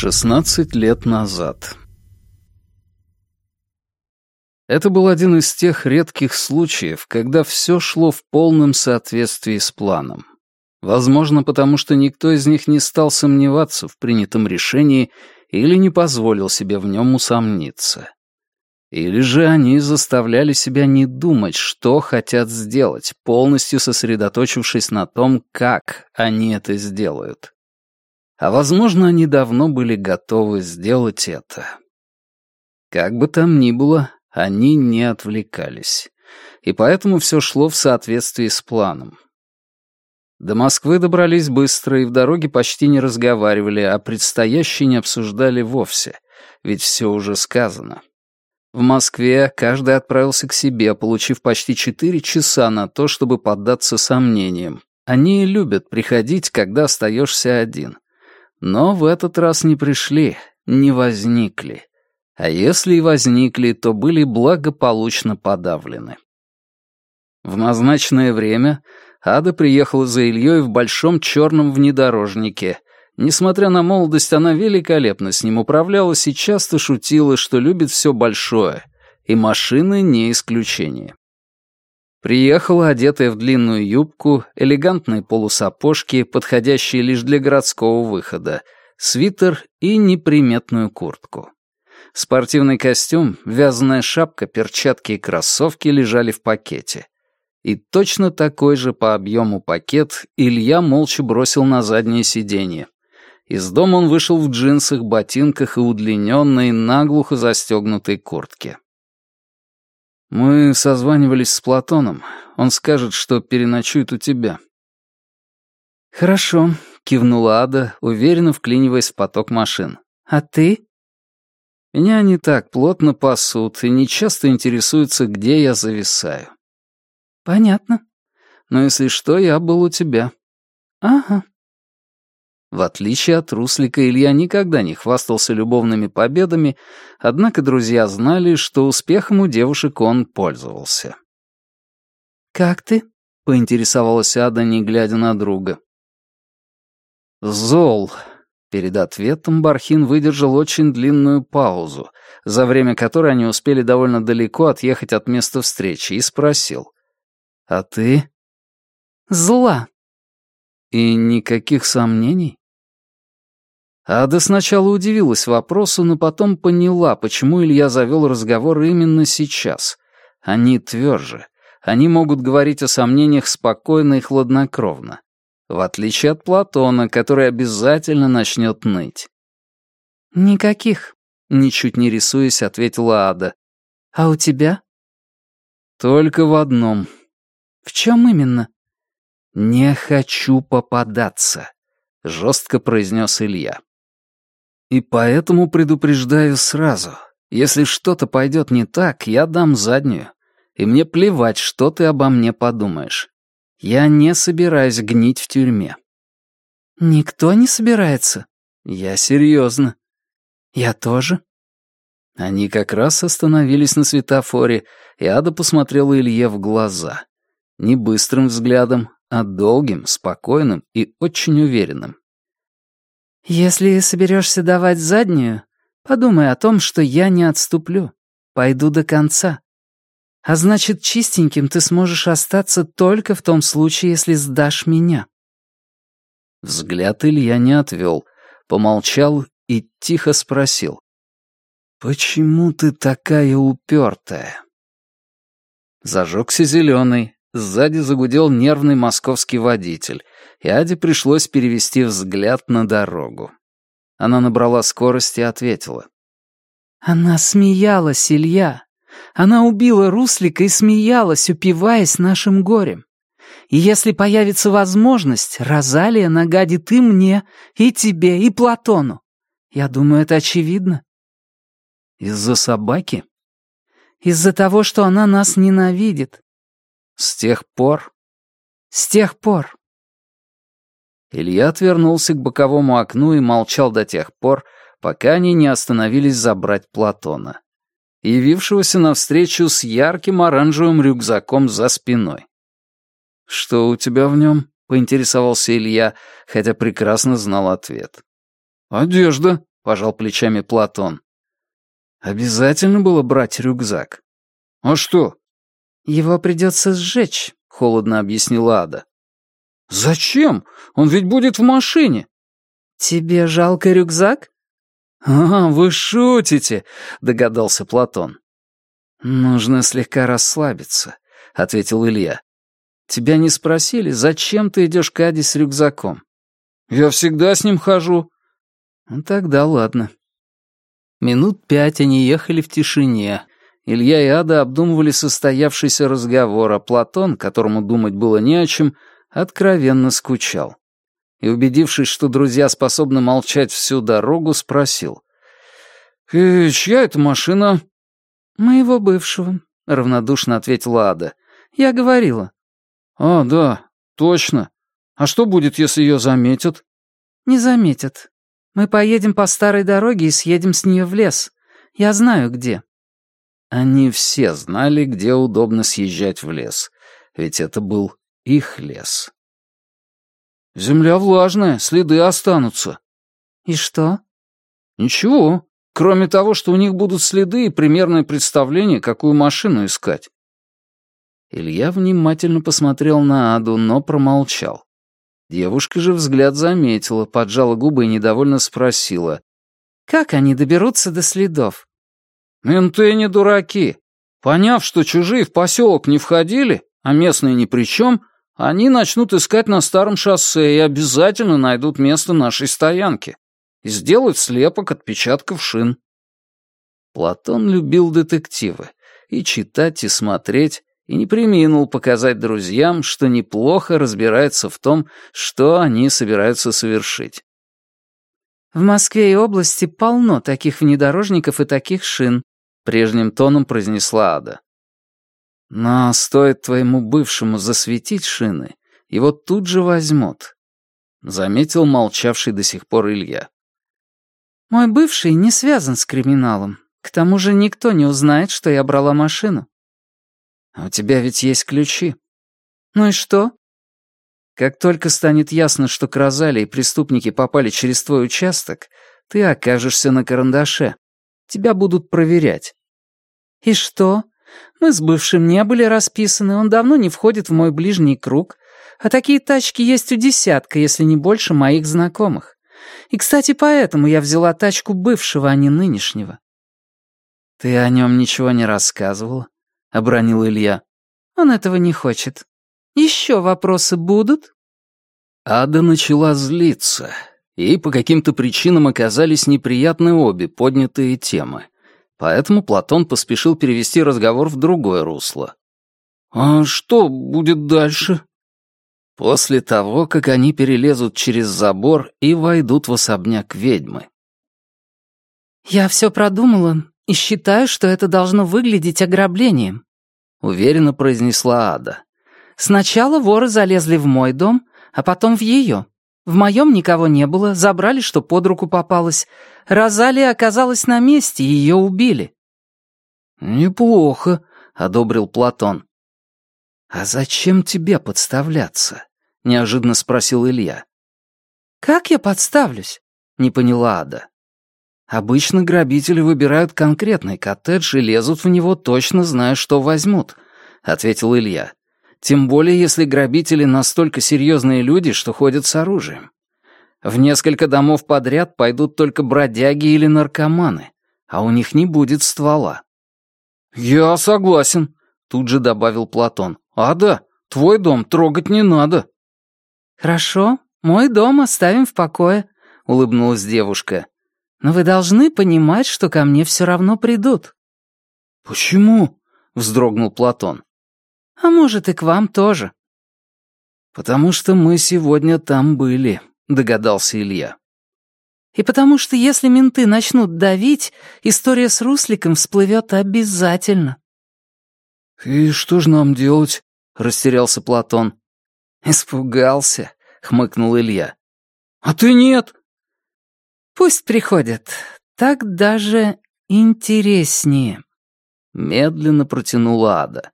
16 лет назад. Это был один из тех редких случаев, когда все шло в полном соответствии с планом. Возможно, потому что никто из них не стал сомневаться в принятом решении или не позволил себе в нем усомниться. Или же они заставляли себя не думать, что хотят сделать, полностью сосредоточившись на том, как они это сделают. А возможно, они давно были готовы сделать это. Как бы там ни было, они не отвлекались. И поэтому все шло в соответствии с планом. До Москвы добрались быстро и в дороге почти не разговаривали, а предстоящее не обсуждали вовсе, ведь все уже сказано. В Москве каждый отправился к себе, получив почти четыре часа на то, чтобы поддаться сомнениям. Они любят приходить, когда остаешься один. Но в этот раз не пришли, не возникли. А если и возникли, то были благополучно подавлены. В назначенное время Ада приехала за Ильей в большом черном внедорожнике, Несмотря на молодость, она великолепно с ним управлялась и часто шутила, что любит все большое, и машины не исключение. Приехала, одетая в длинную юбку, элегантные полусапожки, подходящие лишь для городского выхода, свитер и неприметную куртку. Спортивный костюм, вязаная шапка, перчатки и кроссовки лежали в пакете. И точно такой же по объему пакет Илья молча бросил на заднее сиденье. Из дома он вышел в джинсах, ботинках и удлиненной, наглухо застегнутой куртке. «Мы созванивались с Платоном. Он скажет, что переночует у тебя». «Хорошо», — кивнула Ада, уверенно вклиниваясь в поток машин. «А ты?» «Меня не так плотно пасут и не часто интересуются, где я зависаю». «Понятно». «Но если что, я был у тебя». «Ага», в отличие от Руслика, Илья никогда не хвастался любовными победами, однако друзья знали, что успехом у девушек он пользовался. «Как ты?» — поинтересовалась Ада, не глядя на друга. «Зол». Перед ответом Бархин выдержал очень длинную паузу, за время которой они успели довольно далеко отъехать от места встречи, и спросил. «А ты?» «Зла». «И никаких сомнений?» Ада сначала удивилась вопросу, но потом поняла, почему Илья завел разговор именно сейчас. Они тверже. Они могут говорить о сомнениях спокойно и хладнокровно. В отличие от Платона, который обязательно начнет ныть. «Никаких», — ничуть не рисуясь, ответила Ада. «А у тебя?» «Только в одном». «В чем именно?» «Не хочу попадаться», — жестко произнес Илья. И поэтому предупреждаю сразу. Если что-то пойдет не так, я дам заднюю. И мне плевать, что ты обо мне подумаешь. Я не собираюсь гнить в тюрьме. Никто не собирается. Я серьезно. Я тоже. Они как раз остановились на светофоре, и Ада посмотрела Илье в глаза. Не быстрым взглядом, а долгим, спокойным и очень уверенным. «Если соберешься давать заднюю, подумай о том, что я не отступлю. Пойду до конца. А значит, чистеньким ты сможешь остаться только в том случае, если сдашь меня». Взгляд Илья не отвел, помолчал и тихо спросил. «Почему ты такая упертая?» Зажегся зеленый, сзади загудел нервный московский водитель — и Аде пришлось перевести взгляд на дорогу. Она набрала скорость и ответила. «Она смеялась, Илья. Она убила Руслика и смеялась, упиваясь нашим горем. И если появится возможность, Розалия нагадит и мне, и тебе, и Платону. Я думаю, это очевидно». «Из-за собаки?» «Из-за того, что она нас ненавидит». «С тех пор?» «С тех пор. Илья отвернулся к боковому окну и молчал до тех пор, пока они не остановились забрать Платона, явившегося навстречу с ярким оранжевым рюкзаком за спиной. «Что у тебя в нем?» — поинтересовался Илья, хотя прекрасно знал ответ. «Одежда», — пожал плечами Платон. Обязательно было брать рюкзак. А что? Его придется сжечь, холодно объяснила Ада. Зачем? Он ведь будет в машине. Тебе жалко рюкзак? А, вы шутите, догадался Платон. Нужно слегка расслабиться, ответил Илья. Тебя не спросили, зачем ты идешь к Аде с рюкзаком? Я всегда с ним хожу. Ну, тогда ладно. Минут пять они ехали в тишине. Илья и Ада обдумывали состоявшийся разговор, а Платон, которому думать было не о чем, откровенно скучал. И, убедившись, что друзья способны молчать всю дорогу, спросил. «Э, «Чья это машина?» «Моего бывшего», — равнодушно ответила Ада. «Я говорила». «А, да, точно. А что будет, если ее заметят?» «Не заметят. Мы поедем по старой дороге и съедем с нее в лес. Я знаю, где». Они все знали, где удобно съезжать в лес, ведь это был их лес. «Земля влажная, следы останутся». «И что?» «Ничего, кроме того, что у них будут следы и примерное представление, какую машину искать». Илья внимательно посмотрел на Аду, но промолчал. Девушка же взгляд заметила, поджала губы и недовольно спросила. «Как они доберутся до следов?» «Менты не дураки. Поняв, что чужие в поселок не входили, а местные ни при чем, они начнут искать на старом шоссе и обязательно найдут место нашей стоянки и сделают слепок отпечатков шин». Платон любил детективы. И читать, и смотреть, и не приминул показать друзьям, что неплохо разбирается в том, что они собираются совершить. «В Москве и области полно таких внедорожников и таких шин», — прежним тоном произнесла Ада. «Но стоит твоему бывшему засветить шины, его тут же возьмут», — заметил молчавший до сих пор Илья. «Мой бывший не связан с криминалом. К тому же никто не узнает, что я брала машину. А у тебя ведь есть ключи. Ну и что? Как только станет ясно, что к Розали и преступники попали через твой участок, ты окажешься на карандаше. Тебя будут проверять. И что? Мы с бывшим не были расписаны, он давно не входит в мой ближний круг, а такие тачки есть у десятка, если не больше моих знакомых. И, кстати, поэтому я взяла тачку бывшего, а не нынешнего. Ты о нем ничего не рассказывала? — обронил Илья. «Он этого не хочет. Еще вопросы будут?» Ада начала злиться. и по каким-то причинам оказались неприятны обе поднятые темы. Поэтому Платон поспешил перевести разговор в другое русло. «А что будет дальше?» После того, как они перелезут через забор и войдут в особняк ведьмы. «Я все продумала и считаю, что это должно выглядеть ограблением», — уверенно произнесла Ада. «Сначала воры залезли в мой дом, а потом в ее. В моем никого не было, забрали, что под руку попалось. Розалия оказалась на месте, и ее убили». «Неплохо», — одобрил Платон. «А зачем тебе подставляться?» — неожиданно спросил Илья. «Как я подставлюсь?» — не поняла Ада. Обычно грабители выбирают конкретный коттедж и лезут в него, точно зная, что возьмут», — ответил Илья. «Тем более, если грабители настолько серьезные люди, что ходят с оружием. В несколько домов подряд пойдут только бродяги или наркоманы, а у них не будет ствола». «Я согласен», — тут же добавил Платон. «А да, твой дом трогать не надо». «Хорошо, мой дом оставим в покое», — улыбнулась девушка. Но вы должны понимать, что ко мне все равно придут». «Почему?» — вздрогнул Платон. «А может, и к вам тоже». «Потому что мы сегодня там были», — догадался Илья. «И потому что если менты начнут давить, история с Русликом всплывет обязательно». «И что же нам делать?» — растерялся Платон. «Испугался», — хмыкнул Илья. «А ты нет», Пусть приходят. Так даже интереснее. Медленно протянула Ада.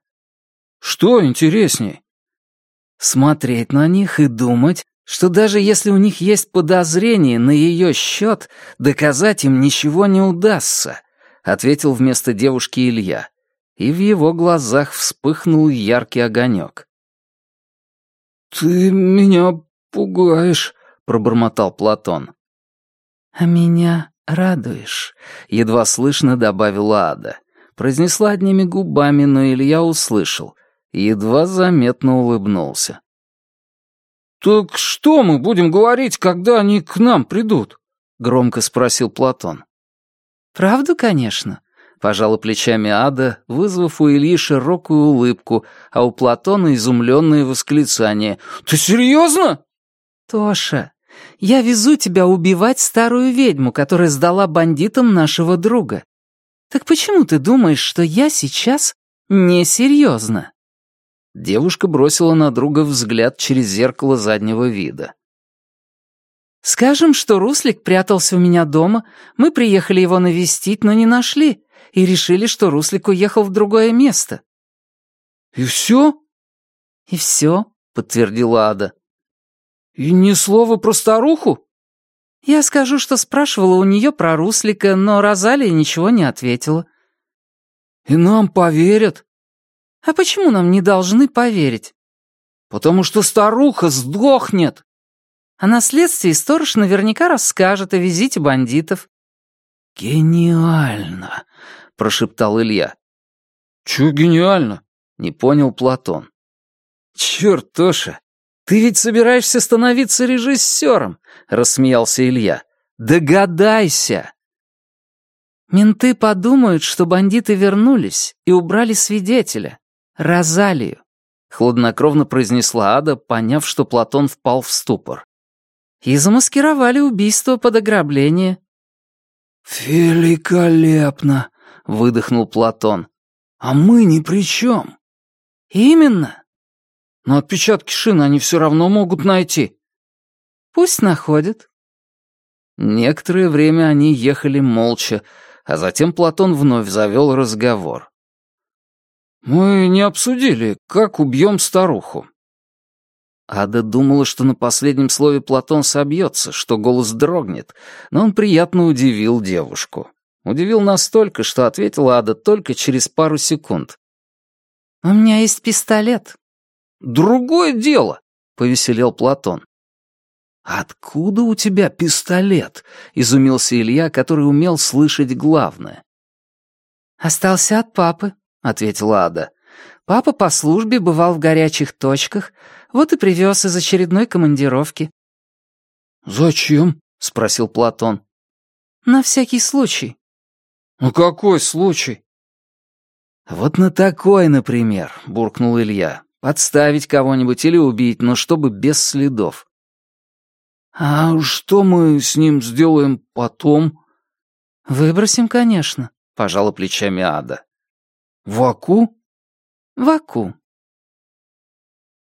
Что интереснее? Смотреть на них и думать, что даже если у них есть подозрения на ее счет, доказать им ничего не удастся, ответил вместо девушки Илья. И в его глазах вспыхнул яркий огонек. «Ты меня пугаешь», — пробормотал Платон. «А меня радуешь», — едва слышно добавила Ада. Произнесла одними губами, но Илья услышал. Едва заметно улыбнулся. «Так что мы будем говорить, когда они к нам придут?» — громко спросил Платон. «Правду, конечно», — пожала плечами Ада, вызвав у Ильи широкую улыбку, а у Платона изумленное восклицание. «Ты серьезно?» «Тоша, я везу тебя убивать старую ведьму, которая сдала бандитам нашего друга. Так почему ты думаешь, что я сейчас несерьезно?» Девушка бросила на друга взгляд через зеркало заднего вида. «Скажем, что Руслик прятался у меня дома, мы приехали его навестить, но не нашли, и решили, что Руслик уехал в другое место». «И все?» «И все», — подтвердила Ада. «И ни слова про старуху?» «Я скажу, что спрашивала у нее про Руслика, но Розалия ничего не ответила». «И нам поверят?» А почему нам не должны поверить? Потому что старуха сдохнет. А на следствии сторож наверняка расскажет о визите бандитов. «Гениально!» — прошептал Илья. «Чё гениально?» — не понял Платон. «Чёрт, Тоша, ты ведь собираешься становиться режиссером!» — рассмеялся Илья. «Догадайся!» Менты подумают, что бандиты вернулись и убрали свидетеля. Розалию», — хладнокровно произнесла Ада, поняв, что Платон впал в ступор. «И замаскировали убийство под ограбление». «Великолепно!» — выдохнул Платон. «А мы ни при чем». «Именно». «Но отпечатки шин они все равно могут найти». «Пусть находят». Некоторое время они ехали молча, а затем Платон вновь завел разговор. «Мы не обсудили, как убьем старуху». Ада думала, что на последнем слове Платон собьется, что голос дрогнет, но он приятно удивил девушку. Удивил настолько, что ответила Ада только через пару секунд. «У меня есть пистолет». «Другое дело», — повеселел Платон. «Откуда у тебя пистолет?» — изумился Илья, который умел слышать главное. «Остался от папы», ответила Ада. «Папа по службе бывал в горячих точках, вот и привез из очередной командировки». «Зачем?» — спросил Платон. «На всякий случай». «На какой случай?» «Вот на такой, например», — буркнул Илья. «Подставить кого-нибудь или убить, но чтобы без следов». «А что мы с ним сделаем потом?» «Выбросим, конечно», — пожала плечами Ада. «В Аку?» «В Аку»,